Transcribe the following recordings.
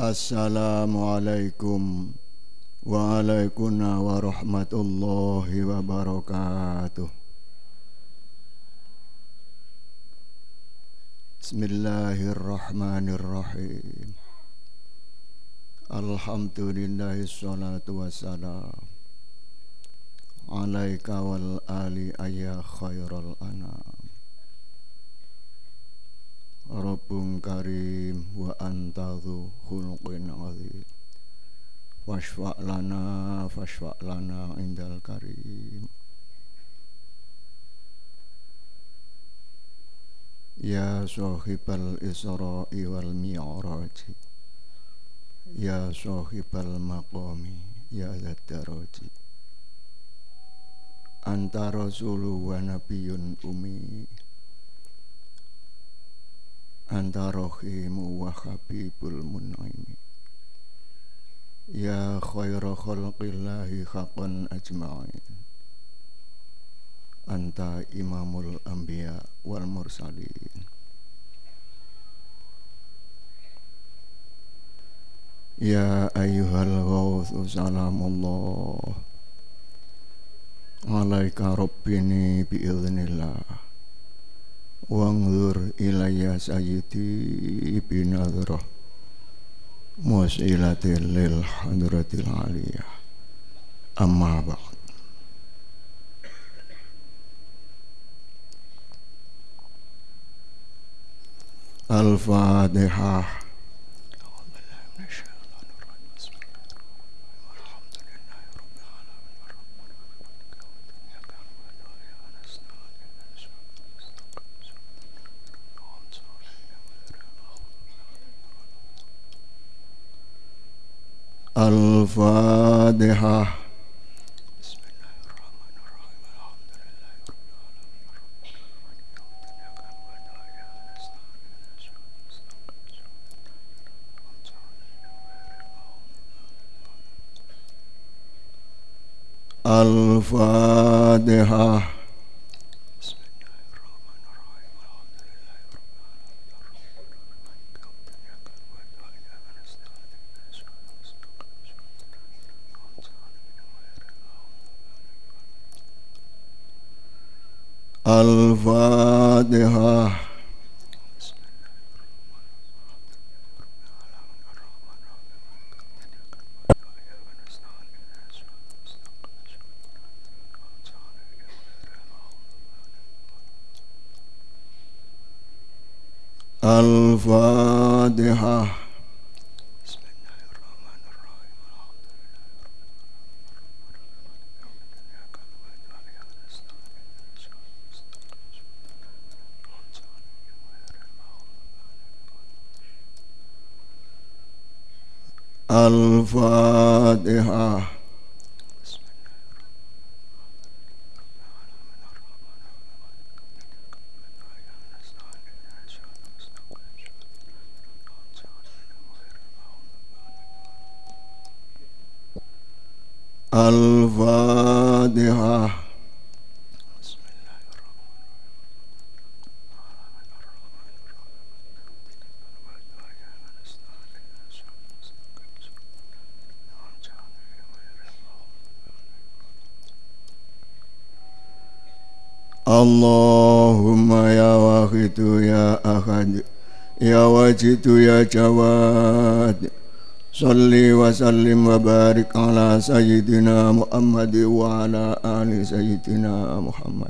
Assalamualaikum Waalaikumsalam warahmatullahi wabarakatuh Bismillahirrahmanirrahim Alhamdulillahi salatu wassalam Alaika wal ali ayya khairal anam Rabbun karim wa anta dhu khulqin azim. Fashfa' lana fashfa' lana indal karim. Ya sahibal isra'i wal mi'raj Ya sahibal maqami ya dzat daraji. Anta rasulu wa nabiyyun umi anta rahimu wa habibul mun'imi ya khaira khalqillahi haqqan ajma'in. Anta imamul anbiya wal mursalin. Ya ayyuhal ghawthu salamullah. Alaika rabbini biiznillah وانظر إلي سيدي بنظرة مسئلة للحضرة العليا أما بعد الفاتحة الفاتحة. الفاتحة. الفاتحة الفاتحة. Allahumma ya wahidu ya ahad Ya wajidu ya jawad. Salli wa sallim wa barik ala sayyidina Muhammad wa ala ali sayyidina Muhammad.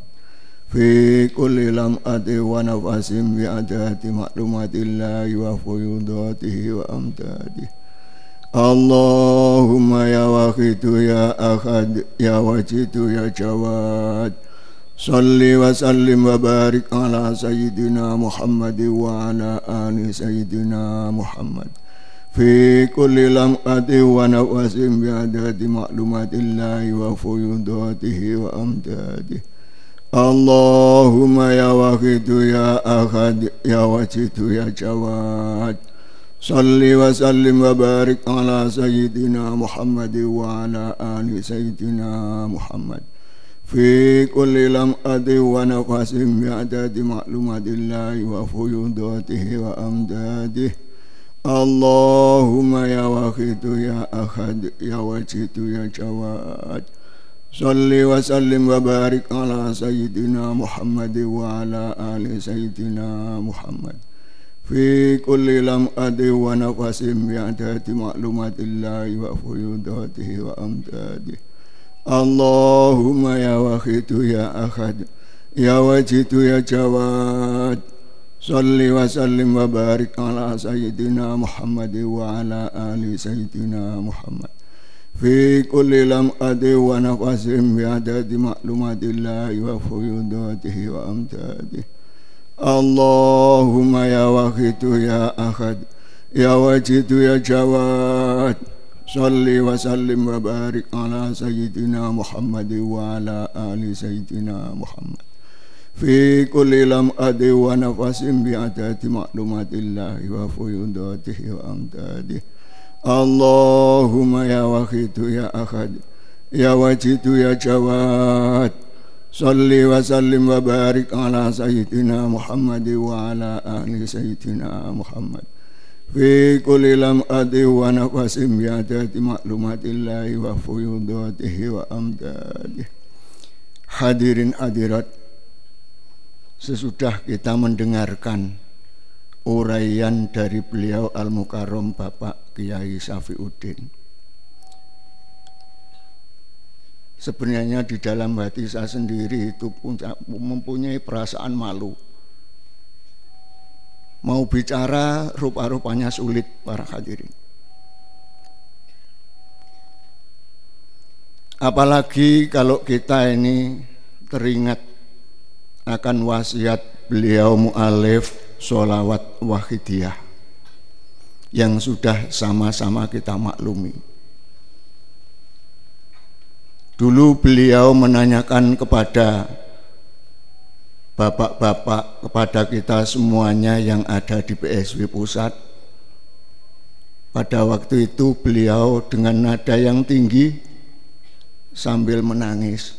Fi kulli lam'ati wa nafasim bi adati maklumatillahi wa fuyudatihi wa amtadihi Allahumma ya wahidu ya ahad Ya wajidu ya jawad صل وسلم وبارك على سيدنا محمد وعلى آل سيدنا محمد في كل لمحة ونفس بعدد معلومات الله وفيوضاته وأمداده اللهم يا واحد يا أحد يا وجد يا جواد صل وسلم وبارك على سيدنا محمد وعلى آل سيدنا محمد في كل لمحة ونفس بعدد معلومات الله وفيوضاته وأمداده اللهم يا واحد يا أحد يا واجد يا جواد صل وسلم وبارك على سيدنا محمد وعلى آل سيدنا محمد في كل لمأة ونفس بعدد معلومات الله وفيوضاته وأمداده Allahumma ya wahidu ya ahad Ya wajidu ya jawad. Salli wa sallim wa barik ala sayyidina Muhammad wa ala ali sayyidina Muhammad. Fi kulli lamqadi wa nafasim bi adadi ma'lumatillahi wa fuyudatihi wa amtadihi Allahumma ya wahidu ya ahad Ya wajidu ya jawad. صل وسلم وبارك على سيدنا محمد وعلى آل سيدنا محمد في كل لمأة ونفس بعدد معلومات الله وفيوضاته وأمداده اللهم يا واحد يا أحد يا واجد يا جواد صل وسلم وبارك على سيدنا محمد وعلى آل سيدنا محمد fi kulli lam'ati wa nafasim bi adati maklumatillahi wa fuyudatihi wa amdadihi. Hadirin hadirat sesudah kita mendengarkan uraian dari beliau Al-Mukarram Bapak Kiai Safiuddin. Sebenarnya di dalam hati saya sendiri itu mempunyai perasaan malu. Mau bicara rupa-rupanya sulit para hadirin. Apalagi kalau kita ini teringat akan wasiat beliau mu'alif sholawat wahidiyah yang sudah sama-sama kita maklumi. Dulu beliau menanyakan kepada bapak-bapak, kepada kita semuanya yang ada di PSW Pusat. Pada waktu itu beliau dengan nada yang tinggi sambil menangis.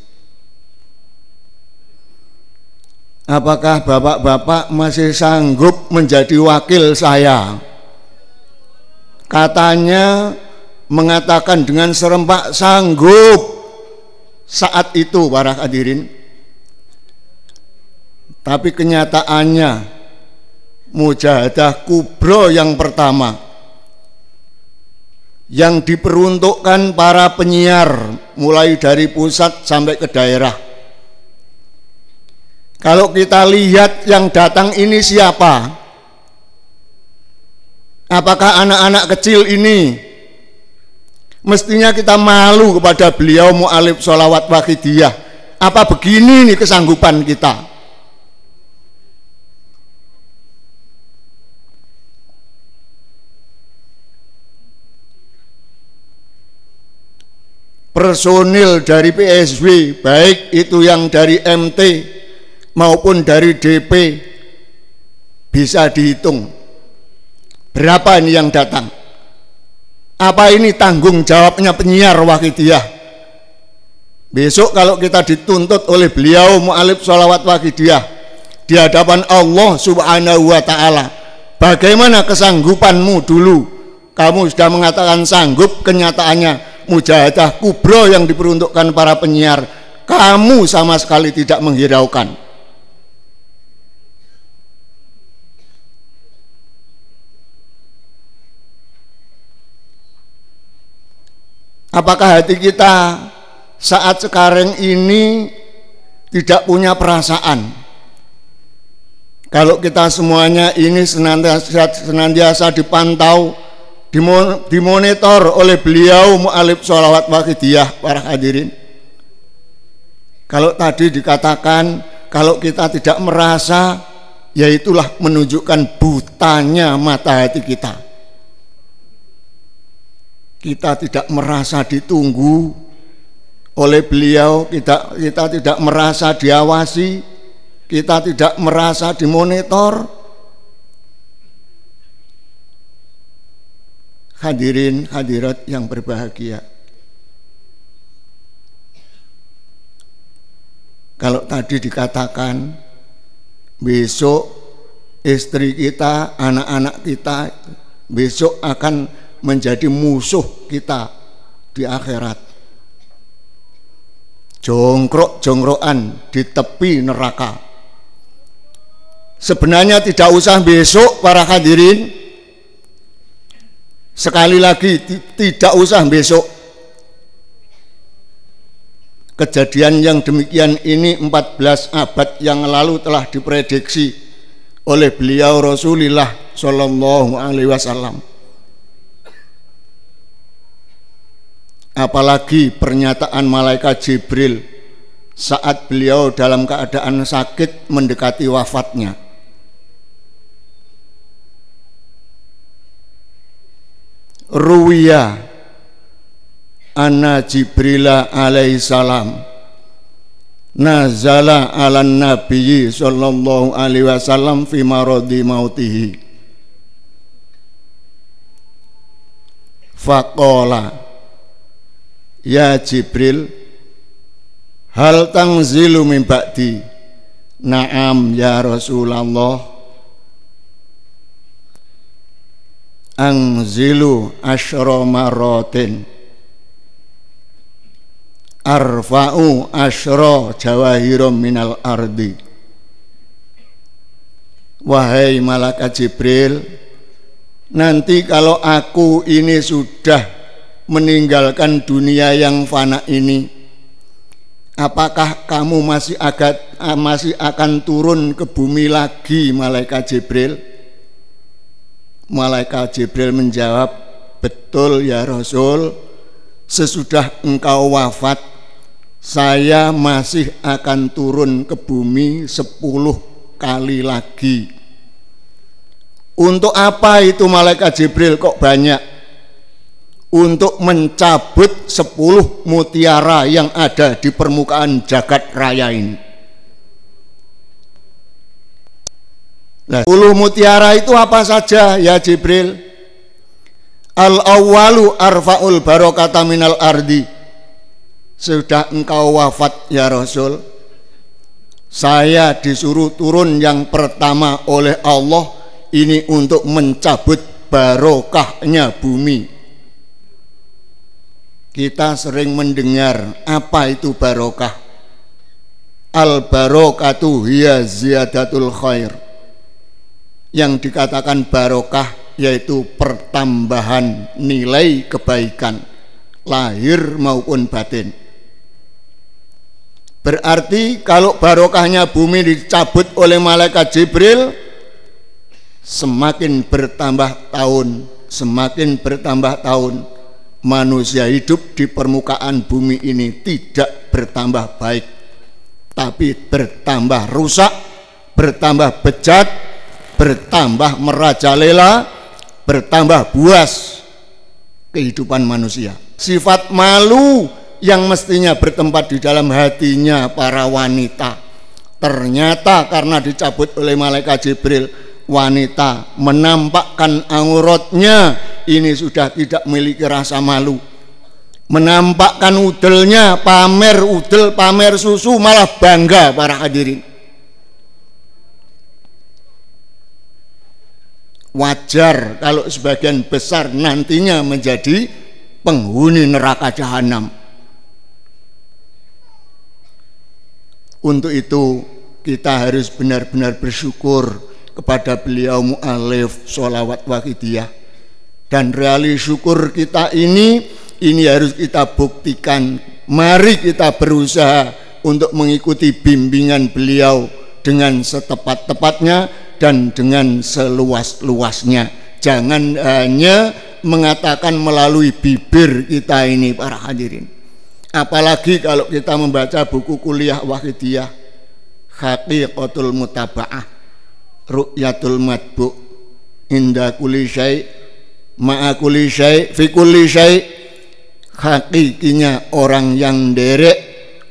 Apakah bapak-bapak masih sanggup menjadi wakil saya? Katanya mengatakan dengan serempak sanggup saat itu para hadirin. Tapi kenyataannya mujahadah kubro yang pertama yang diperuntukkan para penyiar mulai dari pusat sampai ke daerah kalau kita lihat yang datang ini siapa? Apakah anak-anak kecil ini? Mestinya kita malu kepada beliau mu'alif sholawat wakidiyah. Apa begini nih kesanggupan kita? Personil dari PSW baik itu yang dari MT maupun dari DP bisa dihitung. Berapa ini yang datang? Apa ini tanggung jawabnya penyiar Wahidiyah besok kalau kita dituntut oleh beliau mu'alif sholawat Wahidiyah di hadapan Allah subhanahu wa ta'ala bagaimana kesanggupanmu dulu? Kamu sudah mengatakan sanggup kenyataannya mujahadah kubro yang diperuntukkan para penyiar kamu sama sekali tidak menghiraukan Apakah hati kita saat sekarang ini tidak punya perasaan? Kalau kita semuanya ini senantiasa, senantiasa dipantau, dimonitor oleh beliau mu'alif sholawat wakidiyah para hadirin. Kalau tadi dikatakan kalau kita tidak merasa, yaitulah menunjukkan butanya mata hati kita kita tidak merasa ditunggu oleh beliau, kita kita tidak merasa diawasi, kita tidak merasa dimonitor. Hadirin hadirat yang berbahagia. Kalau tadi dikatakan besok istri kita, anak-anak kita besok akan menjadi musuh kita di akhirat. Jongkrok-jongkrokan di tepi neraka. Sebenarnya tidak usah besok para hadirin. Sekali lagi tidak usah besok. Kejadian yang demikian ini 14 abad yang lalu telah diprediksi oleh beliau Rasulullah Shallallahu Alaihi Wasallam. apalagi pernyataan malaikat Jibril saat beliau dalam keadaan sakit mendekati wafatnya. Ruwiya. Anna Jibrila alaihi salam. Nazala ala nabiyyi sallallahu alaihi wasallam fi maradi mautihi. Faqala Ya Jibril Hal tangzilu min Naam ya Rasulullah Angzilu asyra marotin Arfa'u asyra jawahirum minal ardi. Wahai malaikat Jibril Nanti kalau aku ini sudah meninggalkan dunia yang fana ini apakah kamu masih agak masih akan turun ke bumi lagi malaikat Jibril malaikat Jibril menjawab betul ya Rasul. Sesudah engkau wafat saya masih akan turun ke bumi sepuluh kali lagi. Untuk apa itu malaikat Jibril kok banyak? Untuk mencabut sepuluh mutiara yang ada di permukaan jagat raya ini. Nah, sepuluh mutiara itu apa saja ya Jibril? Al awalu arfaul barokata minal ardi. Sudah engkau wafat ya Rasul. Saya disuruh turun yang pertama oleh Allah ini untuk mencabut barokahnya bumi kita sering mendengar apa itu barokah. Al barokatu hiya ziyadatul khair. Yang dikatakan barokah yaitu pertambahan nilai kebaikan lahir maupun batin. Berarti kalau barokahnya bumi dicabut oleh malaikat Jibril semakin bertambah tahun, semakin bertambah tahun manusia hidup di permukaan bumi ini tidak bertambah baik tapi bertambah rusak bertambah bejat bertambah merajalela bertambah buas kehidupan manusia. Sifat malu yang mestinya bertempat di dalam hatinya para wanita. Ternyata karena dicabut oleh malaikat Jibril wanita menampakkan auratnya. Ini sudah tidak memiliki rasa malu. Menampakkan udelnya pamer udel pamer susu malah bangga para hadirin wajar kalau sebagian besar nantinya menjadi penghuni neraka jahanam. Untuk itu kita harus benar-benar bersyukur kepada beliau mu'alif sholawat wahidiyah. Dan reali syukur kita ini ini harus kita buktikan. Mari kita berusaha untuk mengikuti bimbingan beliau dengan setepat-tepatnya dan dengan seluas-luasnya. Jangan hanya mengatakan melalui bibir kita ini para hadirin. Apalagi kalau kita membaca buku kuliah wahidiyah haqiqatul mutaba'ah ru'yatul matbu inda kulli syai ma'a kulli syai fi orang yang derek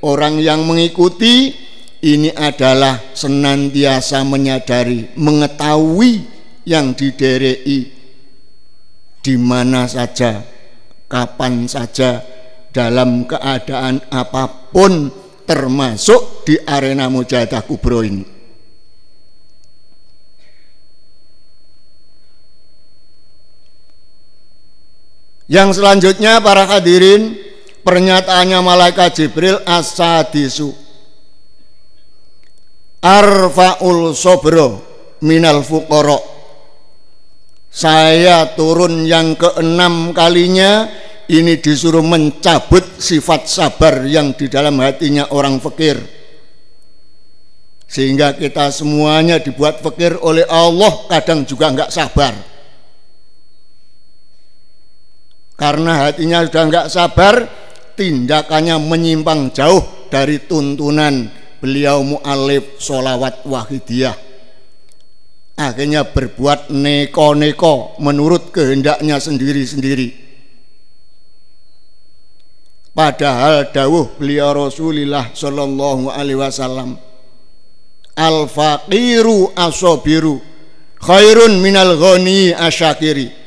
orang yang mengikuti ini adalah senantiasa menyadari mengetahui yang diderei di mana saja kapan saja dalam keadaan apa pun termasuk di arena mujahadah kubro ini. Yang selanjutnya para hadirin pernyataannya malaikat Jibril asadisu arfaul sobro minal fukoro saya turun yang keenam kalinya ini disuruh mencabut sifat sabar yang di dalam hatinya orang fakir. Sehingga kita semuanya dibuat fakir oleh Allah kadang juga enggak sabar. Karena hatinya sudah enggak sabar tindakannya menyimpang jauh dari tuntunan beliau mu'alif solawat wahidiyah. Akhirnya berbuat neko-neko menurut kehendaknya sendiri-sendiri. Padahal dawuh beliau Rasulullah Shallallahu Alaihi Wasallam al faqiru asobiru khairun minal ghani asyakiri.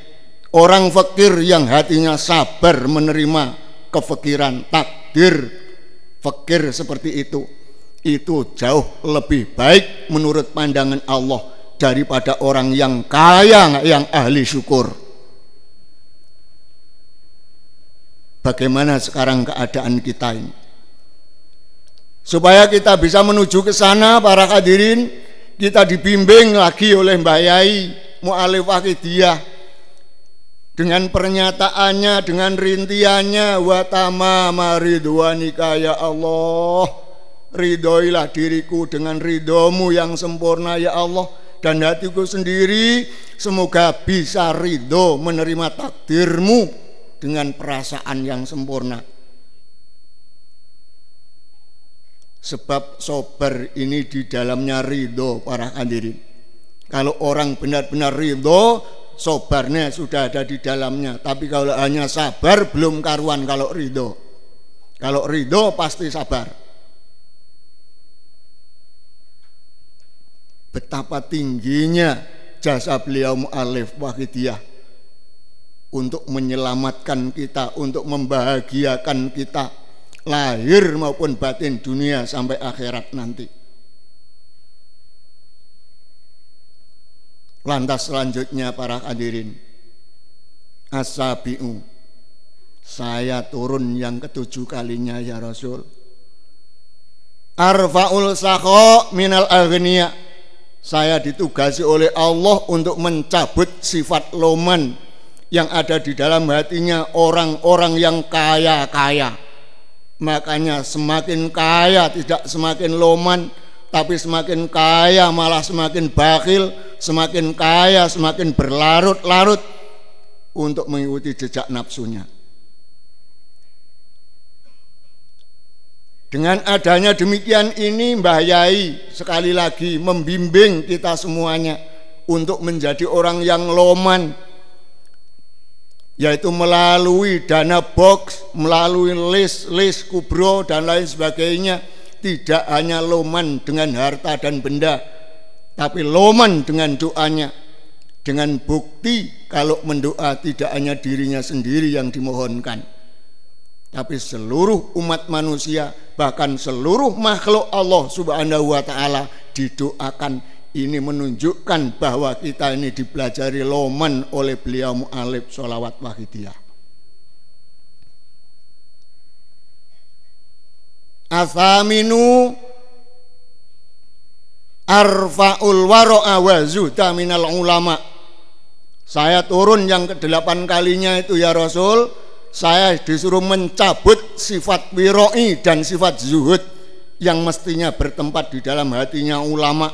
Orang fakir yang hatinya sabar menerima kefakiran takdir fakir seperti itu itu jauh lebih baik menurut pandangan Allah daripada orang yang kaya yang ahli syukur. Bagaimana sekarang keadaan kita ini? Supaya kita bisa menuju ke sana para hadirin, kita dibimbing lagi oleh Mbak Yai Mu'alif Akidiyah dengan pernyataannya, dengan rintiannya wa tamama ridwanika ya Allah ridhoilah diriku dengan ridhomu yang sempurna ya Allah dan hatiku sendiri semoga bisa ridho menerima takdirmu dengan perasaan yang sempurna Sebab sober ini di dalamnya ridho para hadirin. Kalau orang benar-benar ridho, sobarnya sudah ada di dalamnya. Tapi kalau hanya sabar, belum karuan kalau ridho. Kalau ridho pasti sabar. Betapa tingginya jasa beliau mu'alif wahidiyah untuk menyelamatkan kita, untuk membahagiakan kita, lahir maupun batin dunia sampai akhirat nanti. Lantas selanjutnya para hadirin Asabi'u Saya turun yang ketujuh kalinya ya Rasul Arfa'ul sakho minal agniya Saya ditugasi oleh Allah untuk mencabut sifat loman Yang ada di dalam hatinya orang-orang yang kaya-kaya Makanya semakin kaya tidak semakin loman, tapi semakin kaya malah semakin bakil, semakin kaya semakin berlarut-larut untuk mengikuti jejak nafsunya. Dengan adanya demikian ini Mbah Yai sekali lagi membimbing kita semuanya untuk menjadi orang yang loman, yaitu melalui dana box, melalui list-list kubro dan lain sebagainya. Tidak hanya loman dengan harta dan benda tapi loman dengan doanya. Dengan bukti kalau mendoa tidak hanya dirinya sendiri yang dimohonkan tapi seluruh umat manusia bahkan seluruh makhluk Allah Subhanahu wa taala didoakan ini menunjukkan bahwa kita ini dipelajari loman oleh beliau mu'alib sholawat wahidiyah. Athaminu arfa'ul waro'a wa zuda minal ulama. Saya turun yang kedelapan kalinya itu ya Rasul, saya disuruh mencabut sifat wiroi dan sifat zuhud yang mestinya bertempat di dalam hatinya ulama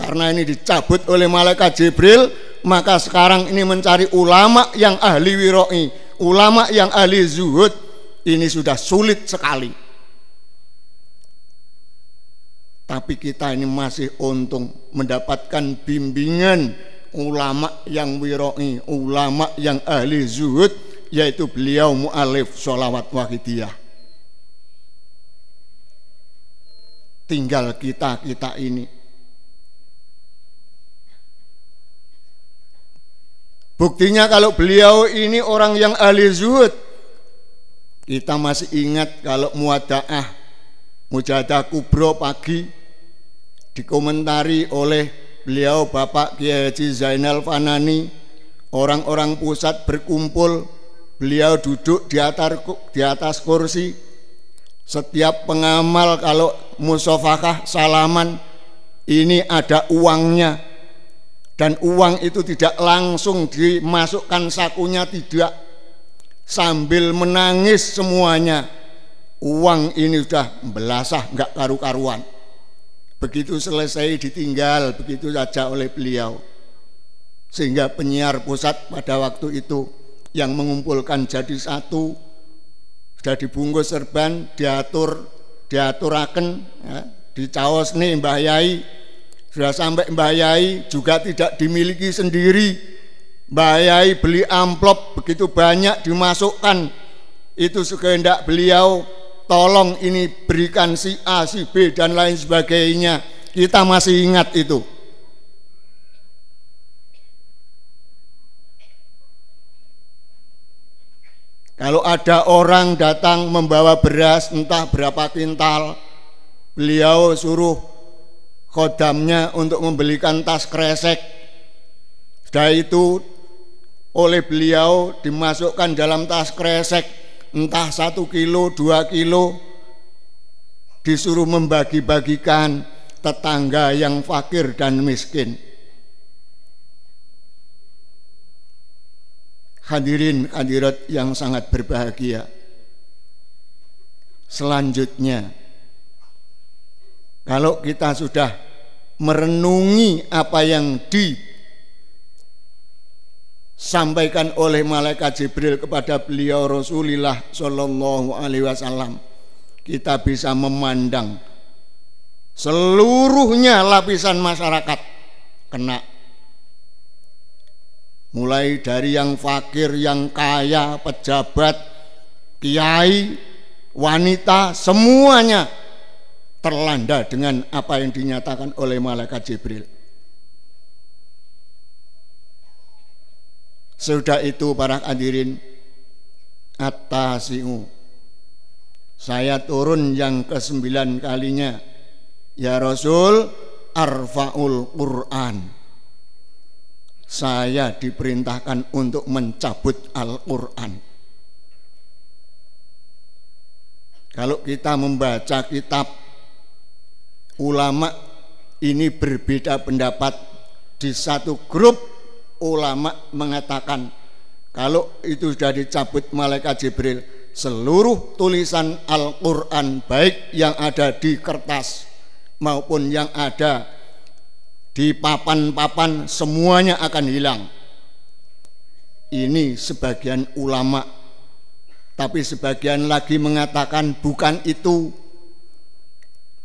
karena ini dicabut oleh malaikat Jibril, maka sekarang ini mencari ulama yang ahli wiroi, ulama yang ahli zuhud, ini sudah sulit sekali. Tapi kita ini masih untung mendapatkan bimbingan ulama yang wiroi, ulama yang ahli zuhud, yaitu beliau mu'alif sholawat wahidiyah. Tinggal kita-kita ini Buktinya kalau beliau ini orang yang ahli zuhud. Kita masih ingat kalau muadaah mujadah kubro pagi dikomentari oleh beliau Bapak Kiai Haji Zainal Fanani Orang-orang pusat berkumpul, beliau duduk di atas, di atas kursi. Setiap pengamal kalau musofakah salaman, ini ada uangnya. Dan uang itu tidak langsung dimasukkan sakunya, tidak. Sambil menangis semuanya. Uang ini sudah belasah, enggak karu-karuan. Begitu selesai ditinggal, begitu saja oleh beliau sehingga penyiar pusat pada waktu itu yang mengumpulkan jadi satu sudah dibungkus serban diatur diaturaken ya, caos nih Mbah Yai. Sudah sampai Mbah Yai juga tidak dimiliki sendiri. Mbah Yai beli amplop begitu banyak dimasukkan. Itu sekehendak beliau tolong ini berikan si A si B dan lain sebagainya. Kita masih ingat itu Kalau ada orang datang membawa beras entah berapa kintal, beliau suruh khodamnya untuk membelikan tas kresek. Sudah itu oleh beliau dimasukkan dalam tas kresek entah satu kilo, dua kilo, disuruh membagi-bagikan tetangga yang fakir dan miskin. Hadirin hadirat yang sangat berbahagia. Selanjutnya, kalau kita sudah merenungi apa yang disampaikan oleh malaikat Jibril kepada beliau Rasulullah Shallallahu Alaihi Wasallam, kita bisa memandang seluruhnya lapisan masyarakat kena mulai dari yang fakir, yang kaya, pejabat, kiai, wanita, semuanya terlanda dengan apa yang dinyatakan oleh malaikat Jibril. Sudah itu para hadirin atasiu. Saya turun yang kesembilan kalinya. Ya Rasul, arfaul Quran saya diperintahkan untuk mencabut Al-Quran. Kalau kita membaca kitab ulama ini berbeda pendapat di satu grup ulama mengatakan kalau itu sudah dicabut malaikat Jibril seluruh tulisan Al-Quran baik yang ada di kertas maupun yang ada di papan-papan semuanya akan hilang. Ini sebagian ulama, tapi sebagian lagi mengatakan bukan itu.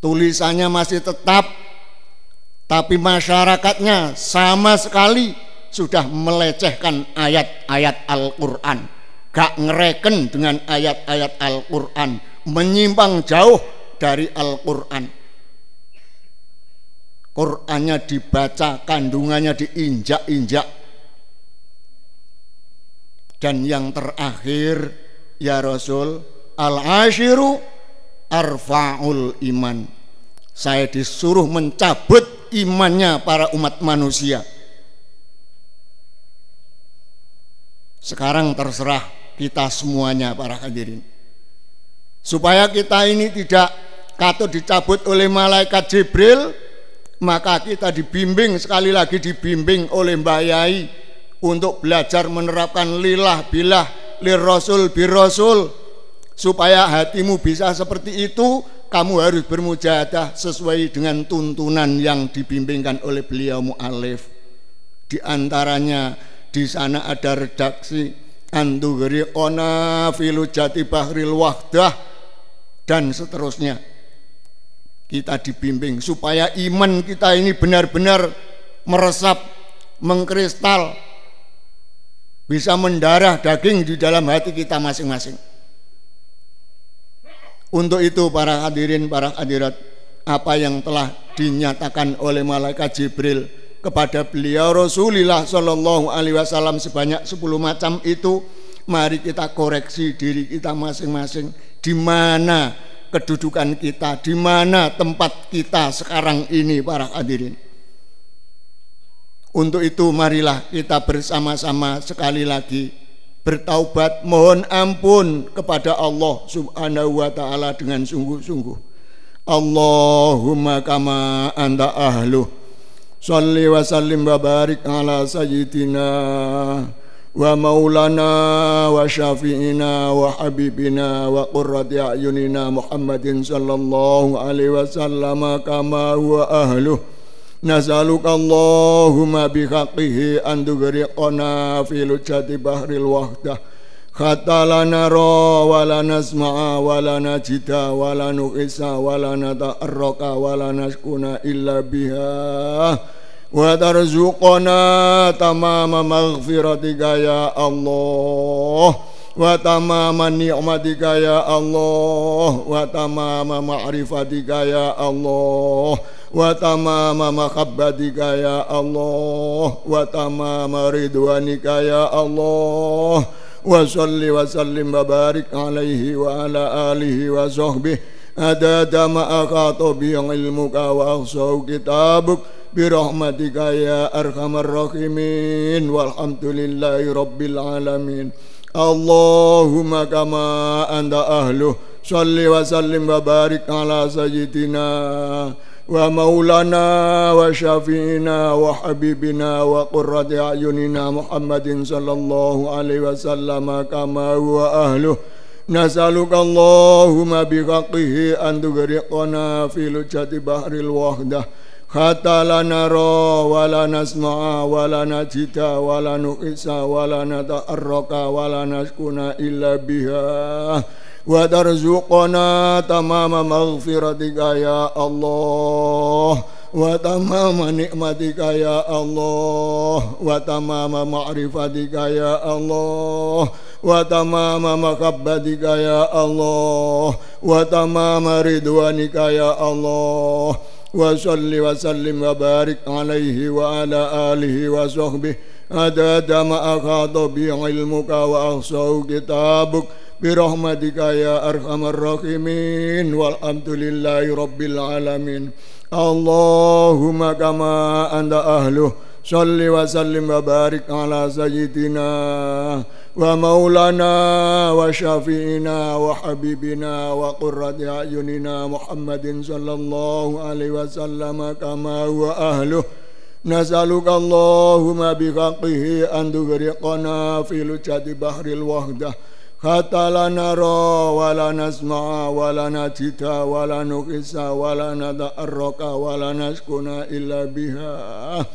Tulisannya masih tetap, tapi masyarakatnya sama sekali sudah melecehkan ayat-ayat Al-Quran. Gak ngereken dengan ayat-ayat Al-Quran, menyimpang jauh dari Al-Quran Qurannya dibaca, kandungannya diinjak-injak. Dan yang terakhir, ya Rasul, al-ashiru arfa'ul iman. Saya disuruh mencabut imannya para umat manusia. Sekarang terserah kita semuanya para hadirin. Supaya kita ini tidak katut dicabut oleh malaikat Jibril, maka kita dibimbing sekali lagi dibimbing oleh Mbak Yai untuk belajar menerapkan lilah bilah lir rasul bir rasul supaya hatimu bisa seperti itu kamu harus bermujahadah sesuai dengan tuntunan yang dibimbingkan oleh beliau mu'alif. Di antaranya di sana ada redaksi antugri ona filu jati bahril wahdah dan seterusnya kita dibimbing supaya iman kita ini benar-benar meresap, mengkristal, bisa mendarah daging di dalam hati kita masing-masing. Untuk itu para hadirin, para hadirat, apa yang telah dinyatakan oleh malaikat Jibril kepada beliau Rasulullah Shallallahu Alaihi Wasallam sebanyak 10 macam itu, mari kita koreksi diri kita masing-masing di mana kedudukan kita, di mana tempat kita sekarang ini para hadirin. Untuk itu marilah kita bersama-sama sekali lagi bertaubat mohon ampun kepada Allah Subhanahu wa taala dengan sungguh-sungguh. Allahumma kama anta ahlu salli wa sallim wa barik ala sayyidina wa maulana wa syafi'ina wa habibina wa qurrati a'yunina Muhammadin sallallahu alaihi wasallam kama huwa ahluh Nas'aluka Allahumma bihaqqihi an tughriqana fi lujati bahril wahdah Kata la nara wa la nasma'a wa la najida wa la nuqisa wa wa wa tarzuqana tamama maghfiratika ya Allah. Wa tamama ni'matika ya Allah. Wa tamama ma'rifatika ya Allah. Wa tamama ya Allah. Wa tamama ridwanika ya Allah. Wa salli wa sallim wa barik alaihi wa ala alihi wa sahbihi adada ma akhata bi ilmuka wa ahsau kitabuk birahmatika ya arhamar rahimin walhamdulillahi rabbil alamin Allahumma kama anta ahluh salli wa sallim wa barik ala sayyidina ومولانا وشفينا وحبيبنا وقرة أعيننا محمد صلى الله عليه وسلم كما هو أهله نسألك اللهم بحقه أن تغرقنا في لجة بحر الوحدة حتى لا نرى ولا نسمع ولا نجد ولا نقيس ولا نتأرق ولا نسكن إلا بها وترزقنا تمام مغفرتك يا الله وتمام نعمتك يا الله وتمام معرفتك يا الله وتمام محبتك يا الله وتمام رضوانك يا الله وصل وسلم وبارك عليه وعلى آله وصحبه عدد ما أخاط بعلمك وأحصاه كتابك برحمتك يا أرحم الراحمين والحمد لله رب العالمين اللهم كما أنت أهله صل وسلم وبارك على سيدنا ومولانا وشفينا وحبيبنا وقرة أعيننا محمد صلى الله عليه وسلم كما هو أهله. نسألك اللهم بحقه أن تغرقنا في لجة بحر الوحدة. حتى لا نرى ولا نسمع ولا نجد ولا نقيس ولا نتأرك ولا نسكن إلا بها.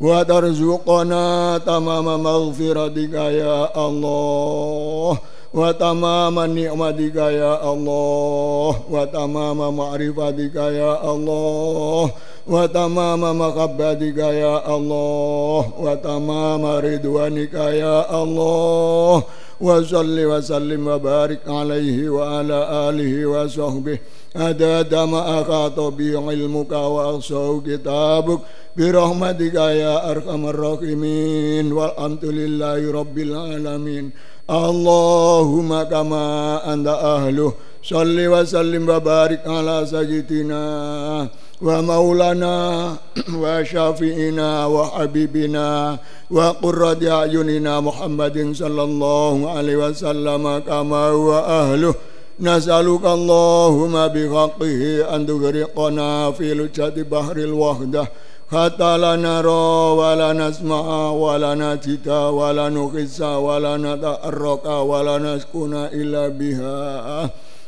وترزقنا تمام مغفرتك يا الله وتمام نعمتك يا الله وتمام معرفتك يا الله وتمام محبتك يا الله وتمام رضوانك يا الله وصل وسلم وبارك عليه وعلى آله وصحبه عدد ما أخاط به علمك وأحصاه كتابك برحمتك يا أرحم الراحمين والحمد لله رب العالمين اللهم كما أنت أهله صل وسلم وبارك على سيدنا ومولانا وشافئنا وحبيبنا وقرة أعيننا محمد صلى الله عليه وسلم كما هو أهله. نسألك اللهم بحقه أن تغرقنا في لجة بحر الوحدة. حتى لا نرى ولا نسمع ولا نجد ولا نخس ولا نتأرك ولا نسكن إلا بها.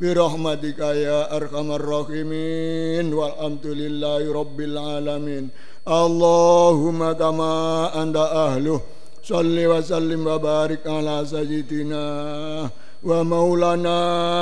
برحمتك يا أرحم الراحمين والحمد لله رب العالمين اللهم كما أنت أهله صل وسلم وبارك على سيدنا ومولانا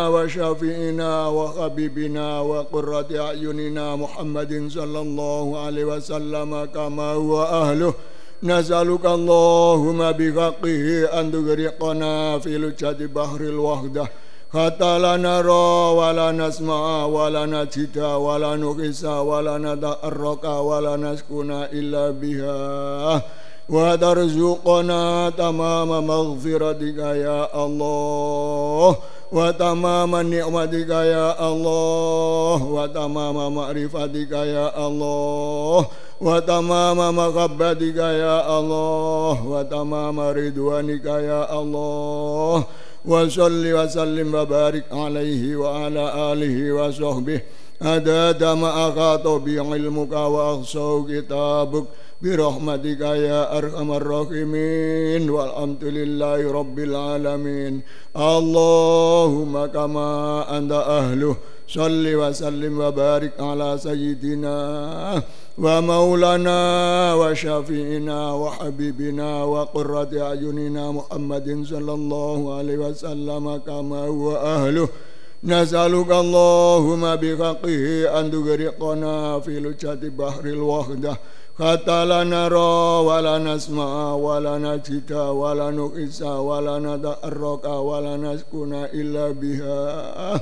وشفينا وحبيبنا وقرة أعيننا محمد صلى الله عليه وسلم كما هو أهله نسألك اللهم بحقه أن تغرقنا في لجة بحر الوحدة حتى لا نرى ولا نسمع ولا نجد ولا نقيس ولا نتأرك ولا نسكن إلا بها وترزقنا تمام مغفرتك يا الله وتمام نعمتك يا الله وتمام معرفتك يا الله وتمام محبتك يا الله وتمام رضوانك يا الله وصل وسلم وبارك عليه وعلى آله وصحبه أداد ما أخاط بعلمك وأخصى كتابك برحمتك يا أرحم الراحمين والحمد لله رب العالمين اللهم كما أنت أهله صل وسلم وبارك على سيدنا ومولانا وشفينا وحبيبنا وقرة أعيننا محمد صلى الله عليه وسلم كما هو أهله. نسألك اللهم بحقه أن تغرقنا في لجة بحر الوحدة. حتى لا نرى ولا نسمع ولا نجد ولا نقيس ولا نتأرك ولا نسكن إلا بها.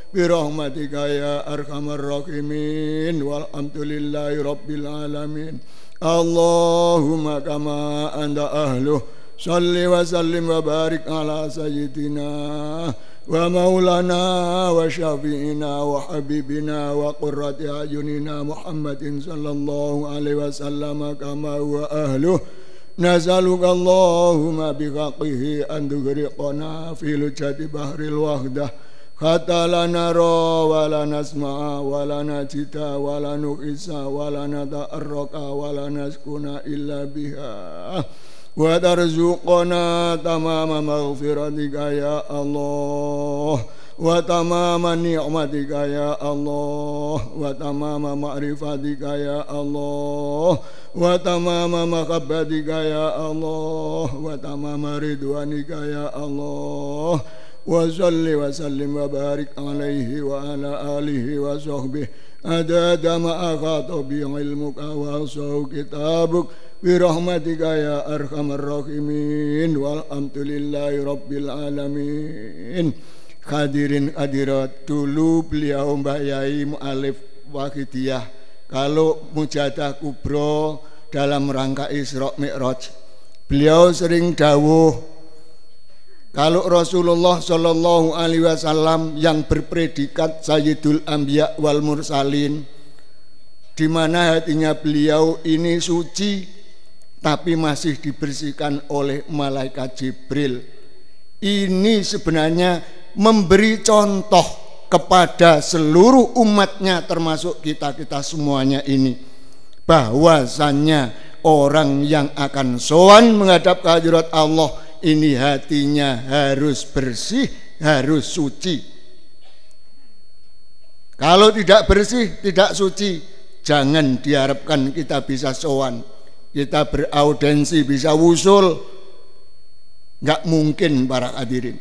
برحمتك يا أرحم الراحمين والحمد لله رب العالمين اللهم كما أنت أهله صل وسلم وبارك على سيدنا ومولانا وشفينا وحبيبنا وقرة أعيننا محمد صلى الله عليه وسلم كما هو أهله نسألك اللهم بحقه أن تغرقنا في لجة بحر الوحدة حتى لا نرى ولا نسمع ولا نجد ولا نقيس ولا نتأرك ولا نسكن إلا بها وترزقنا تمام مغفرتك يا الله وتمام نعمتك يا الله وتمام معرفتك يا الله وتمام محبتك يا الله وتمام رضوانك يا الله وصل وسلم وبارك عليه وعلى آله وصحبه أداد ما أخاط بعلمك وأحصاه كتابك برحمتك يا أرحم الراحمين والحمد لله رب العالمين Hadirin hadirat dulu beliau Mbak Yai Mu'alif Wahidiyah kalau mujadah kubro dalam rangka Isra Mi'raj beliau sering dawuh kalau Rasulullah Shallallahu Alaihi Wasallam yang berpredikat Sayyidul Ambiya wal Mursalin, di mana hatinya beliau ini suci, tapi masih dibersihkan oleh malaikat Jibril. Ini sebenarnya memberi contoh kepada seluruh umatnya termasuk kita-kita semuanya ini bahwasannya orang yang akan sowan menghadap kehadirat Allah ini hatinya harus bersih, harus suci. Kalau tidak bersih, tidak suci, jangan diharapkan kita bisa sowan. Kita beraudensi, bisa wusul. Enggak mungkin para hadirin.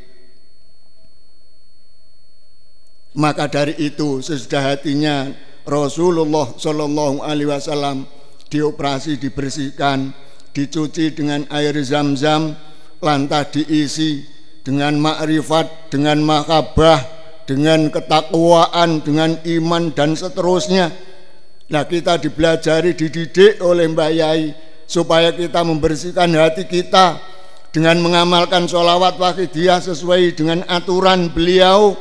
Maka dari itu sesudah hatinya Rasulullah Shallallahu Alaihi Wasallam dioperasi dibersihkan, dicuci dengan air zam-zam, lantah diisi dengan makrifat, dengan makabah, dengan ketakwaan, dengan iman dan seterusnya. Nah kita dipelajari, dididik oleh Mbak Yai supaya kita membersihkan hati kita dengan mengamalkan sholawat wakidiyah sesuai dengan aturan beliau.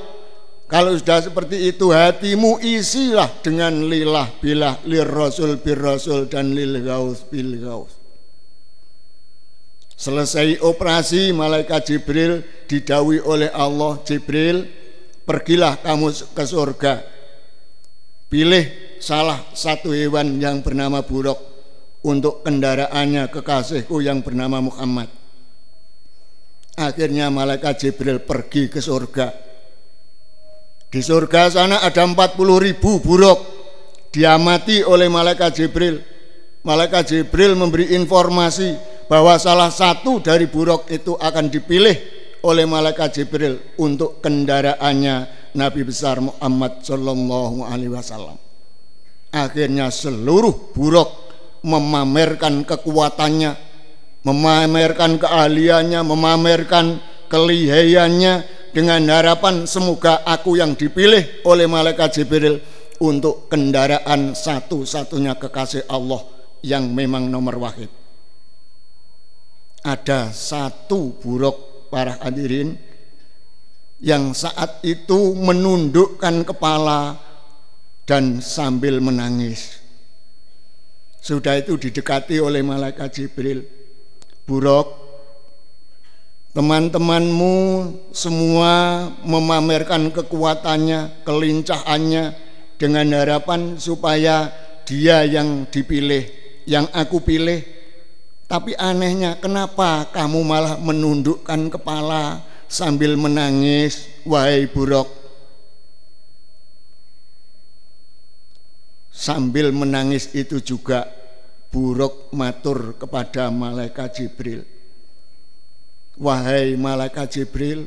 Kalau sudah seperti itu hatimu isilah dengan lillah bilah lir rasul bir rasul dan lil gaus bil gaus. Selesai operasi malaikat Jibril didawi oleh Allah Jibril pergilah kamu ke surga pilih salah satu hewan yang bernama buruk untuk kendaraannya kekasihku yang bernama Muhammad Akhirnya malaikat Jibril pergi ke surga. Di surga sana ada 40 ribu buruk diamati oleh malaikat Jibril. Malaikat Jibril memberi informasi bahwa salah satu dari buruk itu akan dipilih oleh malaikat Jibril untuk kendaraannya Nabi besar Muhammad Shallallahu Alaihi Wasallam. Akhirnya seluruh buruk memamerkan kekuatannya, memamerkan keahliannya, memamerkan kelihayannya dengan harapan semoga aku yang dipilih oleh malaikat Jibril untuk kendaraan satu-satunya kekasih Allah yang memang nomor wahid. Ada satu buruk para hadirin yang saat itu menundukkan kepala dan sambil menangis. Sudah itu didekati oleh malaikat Jibril buruk teman-temanmu semua memamerkan kekuatannya, kelincahannya dengan harapan supaya dia yang dipilih, yang aku pilih. Tapi anehnya kenapa kamu malah menundukkan kepala sambil menangis, wahai buruk? Sambil menangis itu juga buruk matur kepada malaikat Jibril. Wahai malaikat Jibril,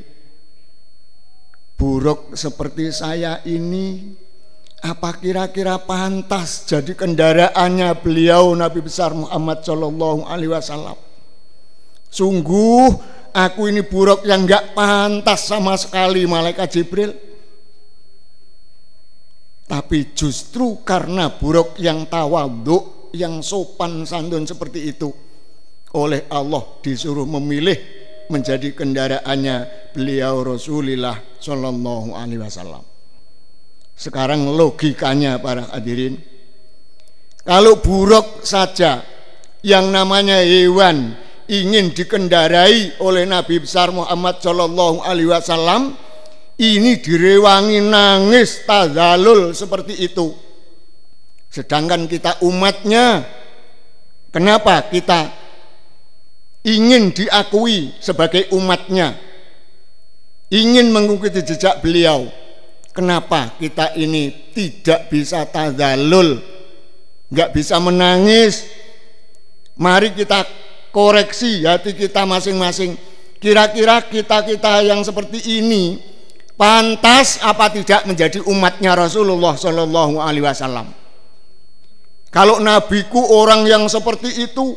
buruk seperti saya ini apa kira-kira pantas jadi kendaraannya beliau Nabi besar Muhammad Shallallahu Alaihi Wasallam? Sungguh aku ini buruk yang gak pantas sama sekali malaikat Jibril. Tapi justru karena buruk yang tawaduk yang sopan santun seperti itu oleh Allah disuruh memilih menjadi kendaraannya beliau Rasulullah Shallallahu Alaihi Wasallam. Sekarang logikanya para hadirin, kalau buruk saja yang namanya hewan ingin dikendarai oleh Nabi besar Muhammad Shallallahu Alaihi Wasallam, ini direwangi nangis tazalul seperti itu. Sedangkan kita umatnya, kenapa kita ingin diakui sebagai umatnya, ingin mengikuti jejak beliau, kenapa kita ini tidak bisa tadalul, nggak bisa menangis, mari kita koreksi hati kita masing-masing, kira-kira kita-kita yang seperti ini, pantas apa tidak menjadi umatnya Rasulullah Shallallahu Alaihi Wasallam? Kalau nabiku orang yang seperti itu,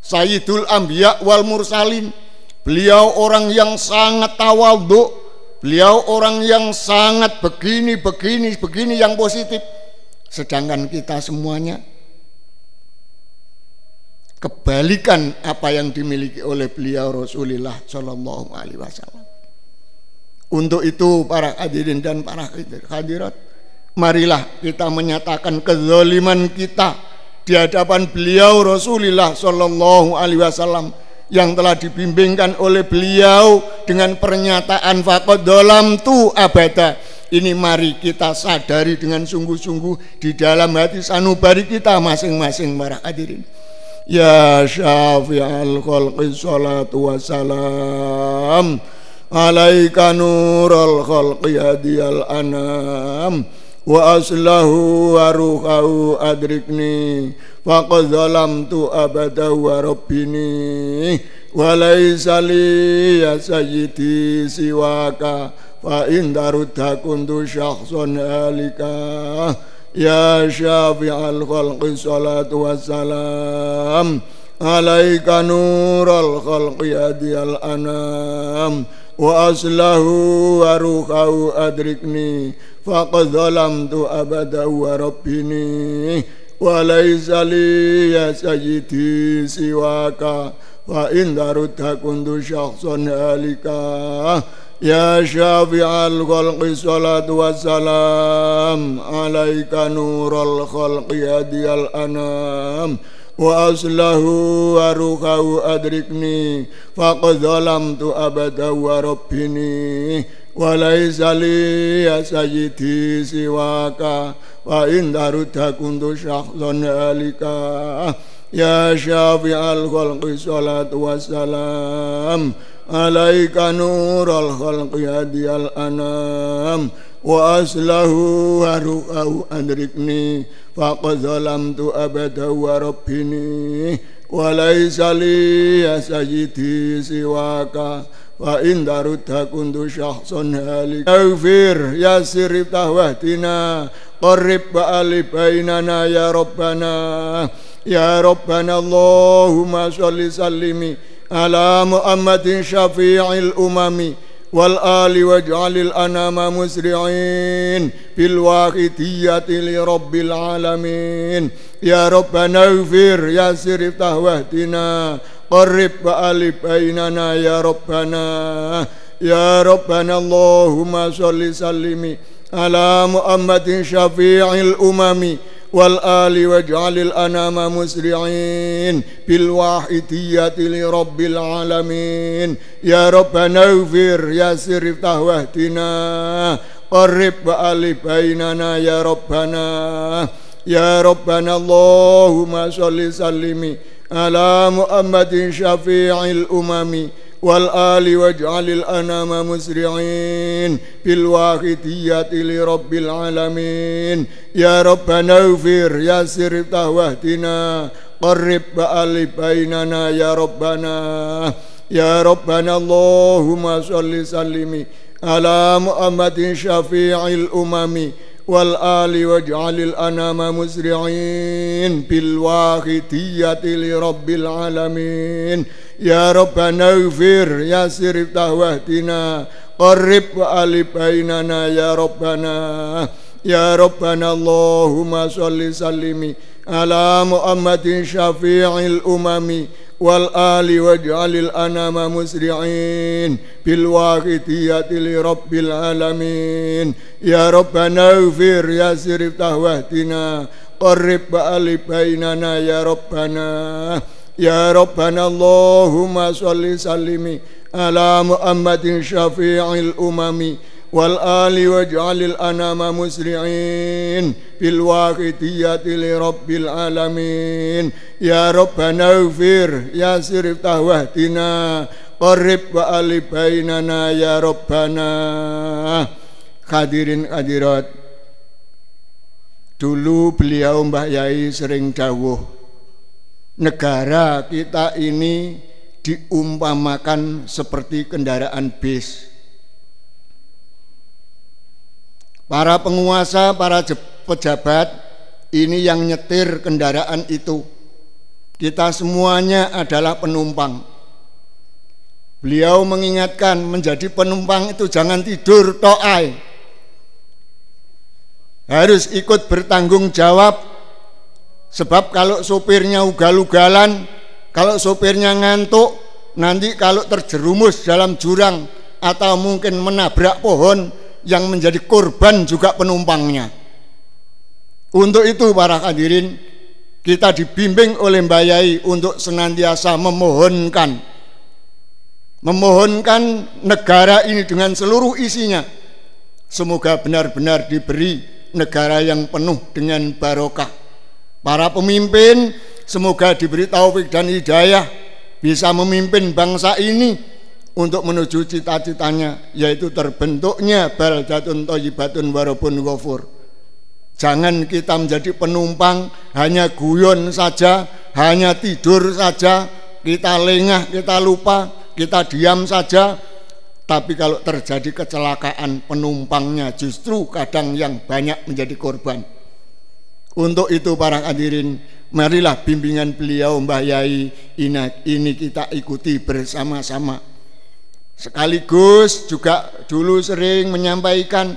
Sayyidul Ambiya wal Mursalin, beliau orang yang sangat tawadhu, beliau orang yang sangat begini, begini, begini yang positif. Sedangkan kita semuanya kebalikan apa yang dimiliki oleh beliau Rasulullah Shallallahu Alaihi Wasallam. Untuk itu para hadirin dan para hadirat, marilah kita menyatakan kezaliman kita di hadapan beliau Rasulullah Shallallahu Alaihi Wasallam yang telah dibimbingkan oleh beliau dengan pernyataan fakot dalam tu abada. Ini mari kita sadari dengan sungguh-sungguh di dalam hati sanubari kita masing-masing para hadirin. Ya syafi'al khalqi salatu wassalam. Alaika nurul khalqi hadiyal anam. Wa aslahu wa ruhahu adrikni faqad zalamtu abada wa rabbini wa laysa li ya sayyidi siwaka fa in darudha kuntu syakhsan alika. Ya syafi'al khalqi salatu wassalam alaika nurul khalqi adiyal anam wa aslahu wa ruhahu adrikni faqad zalamtu abada wa rabbini wa laysa li ya sayyidi siwaka wa in darudha kuntu syakhsan halika Ya syafi'al khalqi salatu wassalam alaika nurul khalqi hadiyal anam. Wa aslahu wa ruhahu adrikni faqad zalamtu abada wa rabbini wa laysa li ya sayyidi siwaka wa in darudha kuntu syakhsan alika ya syafi'al khalqi salatu wassalam عليك نور الخلق هدي الأنام وأسله ورؤه أدركني فقد ظلمت أبدا وربني وليس لي يا سيدي سواك وإن درت كنت شخصا هالك اغفر يسر افتح واهدنا قرب وألف بيننا يا ربنا يا ربنا اللهم صل سلم على محمد شفيع الأمم والآل واجعل الأنام مسرعين بالواقتية لرب العالمين يا ربنا اغفر يسر افتح واهدنا قرب وألف بيننا يا ربنا يا ربنا اللهم صل سلم على محمد شفيع الأمم والآل واجعل الأنام مسرعين بالواحدية لرب العالمين. يا ربنا اغفر يا افتح واهدنا قرب وألف بيننا يا ربنا. يا ربنا اللهم صل سلم على محمد شفيع الأمم والآل واجعل الأنام مسرعين بالواقتية لرب العالمين. يا ربنا اغفر يا سر واهدنا قرب وألف بيننا يا ربنا. يا ربنا اللهم صل سلم على محمد شفيع الأمم. والآل واجعل الأنام مسرعين بالواقتية لرب العالمين. يا ربنا اغفر يا سر واهدنا قرب وألف بيننا يا ربنا. يا ربنا اللهم صل سلم على محمد شفيع الأمم. والآل واجعل الأنام مسرعين بالواقتية لرب العالمين. يا ربنا اغفر يا سر واهدنا قرب وألف بيننا يا ربنا. يا ربنا اللهم صل سلم على محمد شفيع الأمم. والآل واجعل الأنام مسرعين بالواقتية لرب العالمين يا ربنا اغفر يا سر واهدنا قرب وألف بيننا يا ربنا Hadirin hadirat Dulu beliau Mbah Yai sering dawuh negara kita ini diumpamakan seperti kendaraan bis. Para penguasa, para pejabat ini yang nyetir kendaraan itu. Kita semuanya adalah penumpang. Beliau mengingatkan menjadi penumpang itu jangan tidur to'ai. Harus ikut bertanggung jawab Sebab kalau sopirnya ugal-ugalan, kalau sopirnya ngantuk, nanti kalau terjerumus dalam jurang atau mungkin menabrak pohon yang menjadi korban juga penumpangnya. Untuk itu para hadirin, kita dibimbing oleh Mbak Yai untuk senantiasa memohonkan memohonkan negara ini dengan seluruh isinya semoga benar-benar diberi negara yang penuh dengan barokah Para pemimpin semoga diberi taufik dan hidayah bisa memimpin bangsa ini untuk menuju cita-citanya yaitu terbentuknya baldatun toyibatun warabun ghafur. Jangan kita menjadi penumpang hanya guyon saja, hanya tidur saja, kita lengah, kita lupa, kita diam saja. Tapi kalau terjadi kecelakaan penumpangnya justru kadang yang banyak menjadi korban. Untuk itu para hadirin, marilah bimbingan beliau Mbah Yai ini kita ikuti bersama-sama. Sekaligus juga dulu sering menyampaikan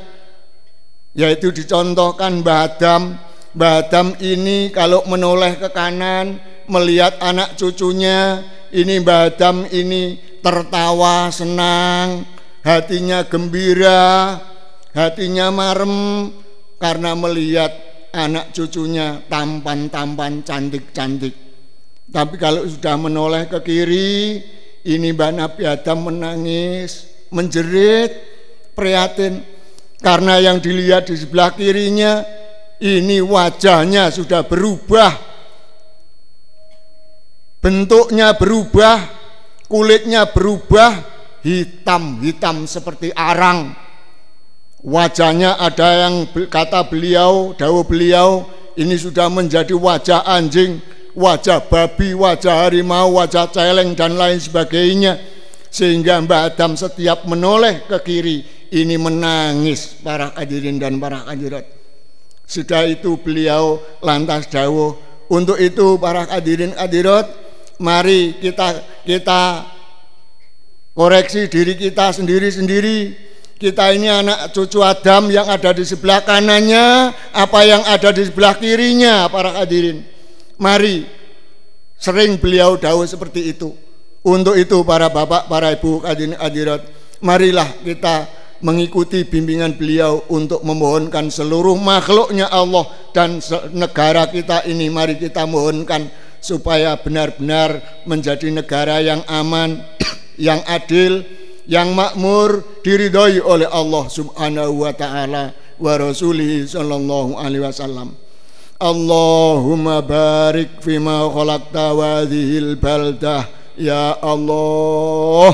yaitu dicontohkan Mbah Adam. Mbah Adam ini kalau menoleh ke kanan melihat anak cucunya, ini Mbah Adam ini tertawa senang, hatinya gembira, hatinya marem karena melihat anak cucunya tampan-tampan cantik-cantik. Tapi kalau sudah menoleh ke kiri, ini Mbak Nabi Adam menangis, menjerit, prihatin. Karena yang dilihat di sebelah kirinya, ini wajahnya sudah berubah. Bentuknya berubah, kulitnya berubah, hitam-hitam seperti arang. Wajahnya ada yang kata beliau, dawu beliau, ini sudah menjadi wajah anjing, wajah babi, wajah harimau, wajah celeng dan lain sebagainya. Sehingga Mbak Adam setiap menoleh ke kiri, ini menangis para hadirin dan para hadirat. Sudah itu beliau lantas dawu, untuk itu para hadirin hadirat, mari kita kita koreksi diri kita sendiri-sendiri kita ini anak cucu Adam yang ada di sebelah kanannya, apa yang ada di sebelah kirinya, para hadirin. Mari, sering beliau daun seperti itu. Untuk itu para bapak, para ibu hadirin hadirat, marilah kita mengikuti bimbingan beliau untuk memohonkan seluruh makhluknya Allah dan negara kita ini mari kita mohonkan supaya benar-benar menjadi negara yang aman, yang adil, yang makmur diridhoi oleh Allah Subhanahu wa taala wa rasulih sallallahu alaihi wasallam. Allahumma barik fima khalaqta wa dhihil baldah Ya Allah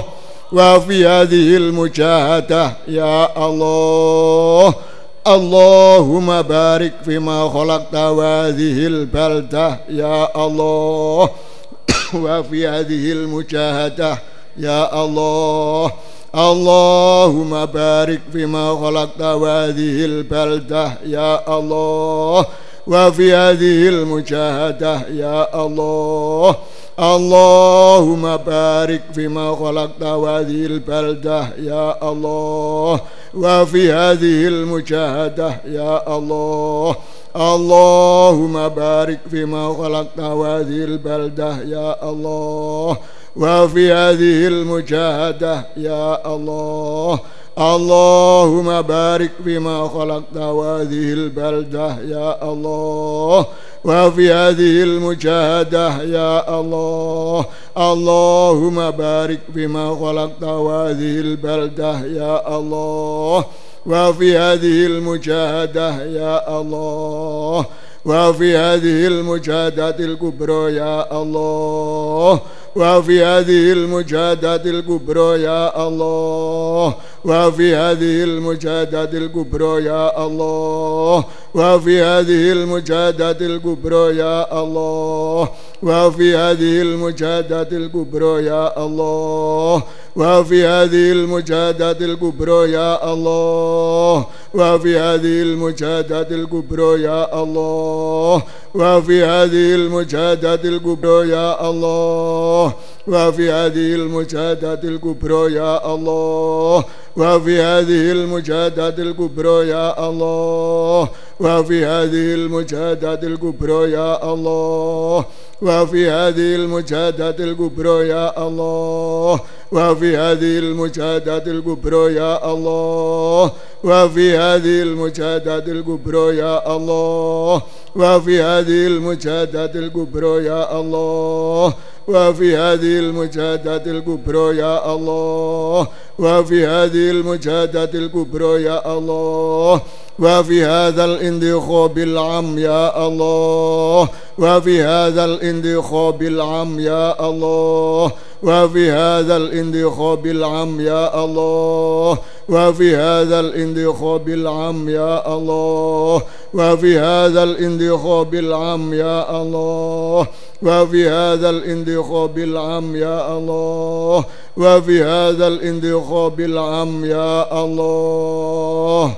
Wa fi hadhil mujahadah Ya Allah Allahumma barik fima khalaqta wa dhihil baldah Ya Allah Wa fi hadhil mujahadah Ya Allah Allahumma barik fima khalaqta wa dhihil baldah Ya Allah وفي هذه المجاهدة يا الله اللهم بارك فيما خلقت هذه البلدة يا الله. وفي هذه المجاهدة يا الله. اللهم بارك فيما خلقت هذه البلدة يا الله. وفي هذه المجاهدة يا الله. اللهم بارك فيما خلقت هذه البلدة يا الله. وفي هذه المجاهدة يا الله. اللهم بارك فيما خلقت هذه البلدة يا الله. وفي هذه المجاهدة يا الله. وفي هذه المجاهدات الكبرى يا الله. وفي هذه المجاهدات الكبرى يا الله. وفي هذه المجاهدات الكبرى يا الله. وفي هذه المجاهدات الكبرى يا الله. وفي هذه المجاهدات الكبرى يا الله. وفي هذه المجاهدات الكبرى يا الله. وفي هذه المجاهدات الكبرى يا الله. وفي هذه المجاهدات الكبرى يا الله. وفي هذه المجاهدات الكبرى يا الله. وفي هذه المجاهدات الكبرى يا الله. وفي هذه المجاهدات الكبرى يا الله. وفي هذه المجاهدات الكبرى يا الله. وفي هذه المجاهدات الكبرى يا الله. وفي هذه المجاهدات الكبرى يا الله. وفي هذه المجاهدات الكبرى يا الله. وفي هذه المجاهدات الكبرى يا الله. وفي هذه المجاهدات الكبرى يا الله. وفي هذا الانتخاب العام يا الله. وفي هذا الانتخاب العام يا الله. وفي هذا الانتخاب العام يا الله. وفي هذا الانتخاب العام يا الله. وفي هذا الانتخاب العام يا الله. وفي هذا الانتخاب العام يا الله. وفي هذا الانتخاب العام يا الله.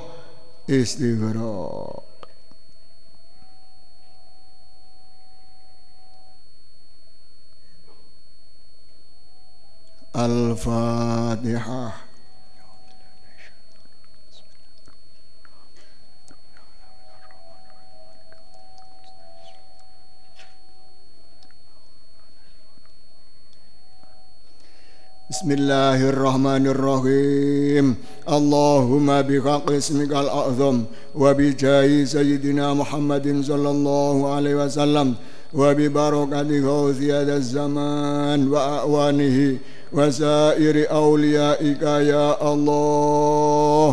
استغفار الفاتحة. بسم الله الرحمن الرحيم اللهم بحق اسمك الأعظم وبجاه سيدنا محمد صلى الله عليه وسلم وببركة غوث هذا الزمان وأعوانه وسائر أوليائك يا الله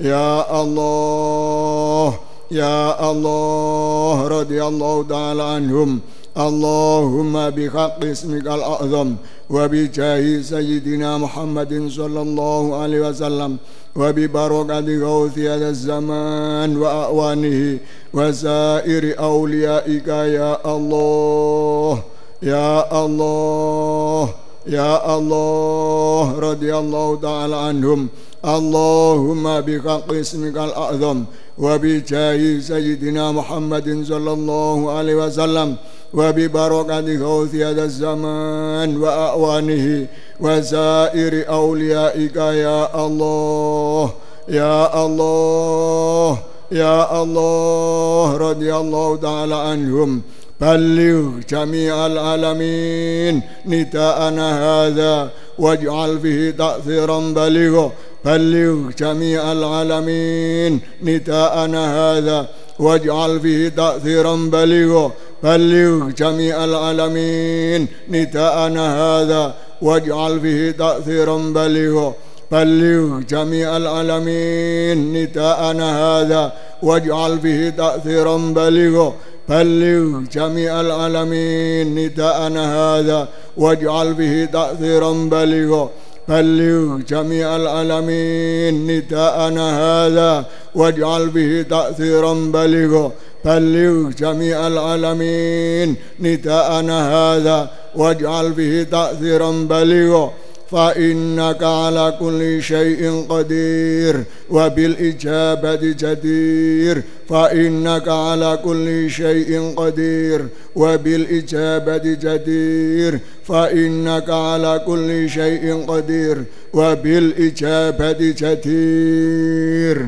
يا الله يا الله رضي الله تعالى عنهم اللهم بحق اسمك الأعظم وبجاه سيدنا محمد صلى الله عليه وسلم وببركة غوث هذا الزمان وأوانه وسائر أوليائك يا الله يا الله يا الله رضي الله تعالى عنهم. اللهم بحق اسمك الأعظم وبجاه سيدنا محمد صلى الله عليه وسلم وببركة غوث هذا الزمان وأعوانه وسائر أوليائك يا الله يا الله يا الله رضي الله تعالى عنهم. بلغ جميع العالمين نداءنا هذا واجعل فيه تأثيرا بلغا بلغ جميع العالمين نداءنا هذا واجعل فيه تأثيرا بلغا بلغ جميع العالمين نداءنا هذا واجعل فيه تأثيرا بلغا بلغ جميع العالمين نداءنا هذا واجعل فيه تأثيرا بلغا بلغ جميع العالمين نداءنا هذا واجعل به تأثيرا بلغا بلغ جميع العالمين نداءنا هذا واجعل به تأثيرا بلغا بلغ جميع العالمين. نداءنا هذا واجعل به تأثيرا بلغا فإنك على كل شيء قدير وبالإجابة جدير. فإنك على كل شيء قدير وبالإجابة جدير. فإنك على كل شيء قدير وبالإجابة جدير.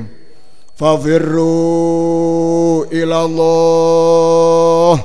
Fafirru ilallah.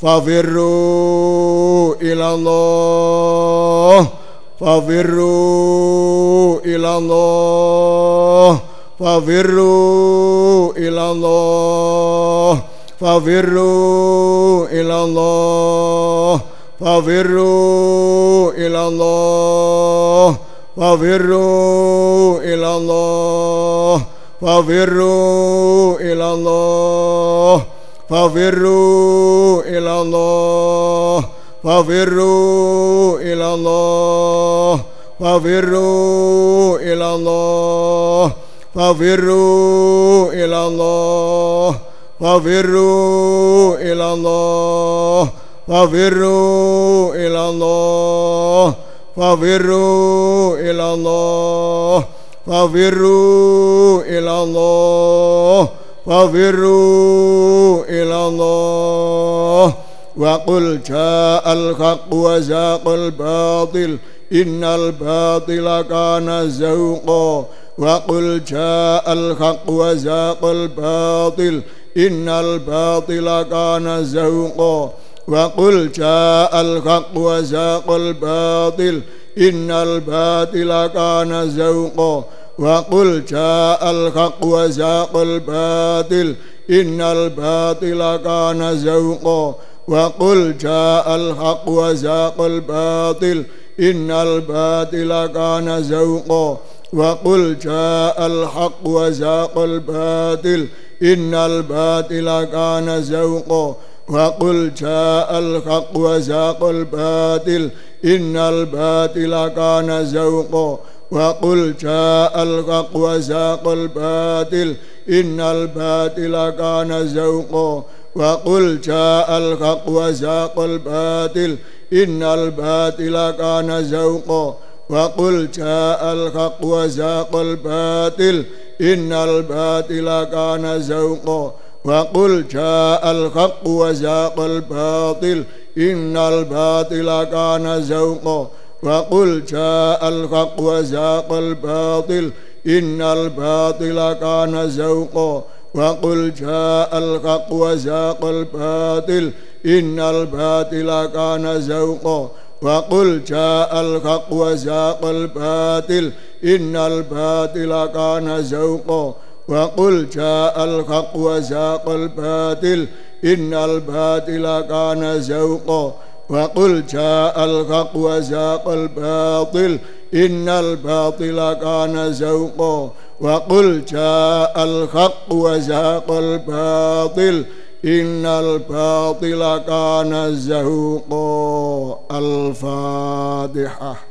Fafirru ilallah. Fafirru ilallah. Fafirru ilallah. Fafirru ilallah. Fafirru ilallah. Fafirru ilallah. ففروا إلى الله ففروا إلى الله ففروا إلى الله ففروا إلى الله ففروا إلى الله ففروا إلى الله ففروا إلى الله ففروا إلى الله Fafiru ilallah. Fafiru ilallah. Wa qul ja'al haq wa za'al batil. Innal batila kana zawqa. Wa qul ja'al haq wa za'al batil. Innal batila kana zawqa. Wa qul ja'al haq wa za'al batil. Innal batila kana zawqa. وقل جاء الحق وزاق الباطل إن الباطل كان زوقا. وقل جاء الحق وزاق الباطل إن الباطل كان زوقا. وقل جاء الحق وزاق الباطل إن الباطل كان زوقا. وقل جاء الحق وزاق الباطل إن الباطل كان زوقا. وقل جاء الحق وزاق الباطل. إن الباطل كان زوقا. وقل جاء الحق وزاق الباطل. إن الباطل كان زوقا. وقل جاء الحق وزاق الباطل. إن الباطل كان زوقا. وقل جاء الحق وزاق الباطل. إن الباطل كان زوقا. وقل جاء الحق وزاق الباطل إن الباطل كان زوقا. وقل جاء الحق وزاق الباطل إن الباطل كان زوقا. وقل جاء الحق وزاق الباطل إن الباطل كان زوقا. وقل جاء الحق وزاق الباطل إن الباطل كان زوقا. وقل جاء الحق وزاق الباطل إن الباطل كان زوقا وقل جاء الحق وزاق الباطل innal batila kana zahuqa al-fatihah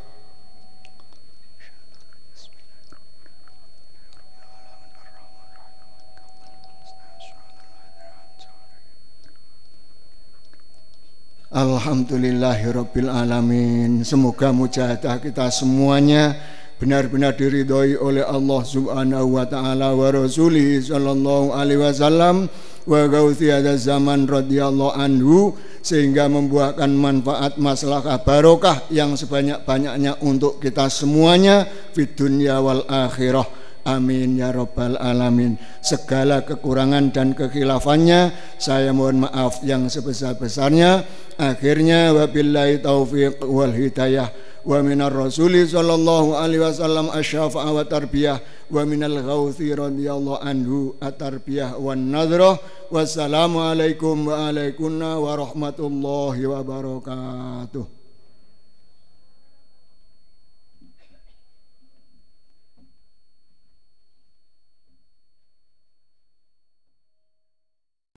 Alhamdulillahirabbil alamin. Semoga mujahadah kita semuanya benar-benar diridhoi oleh Allah Subhanahu wa taala wa rasulih sallallahu alaihi wasallam wa gauthi zaman radhiyallahu anhu sehingga membuahkan manfaat maslahah barokah yang sebanyak-banyaknya untuk kita semuanya di dunia wal akhirah Amin ya Rabbal Alamin. Segala kekurangan dan kekhilafannya saya mohon maaf yang sebesar-besarnya. Akhirnya wabillahi taufiq wal hidayah wa minar rasuli sallallahu alaihi wasallam asyafa'a wa tarbiyah wa minal ghauthi radhiyallahu anhu at-tarbiyah wan nadrah wassalamu alaikum wa alaikunna warahmatullahi wabarakatuh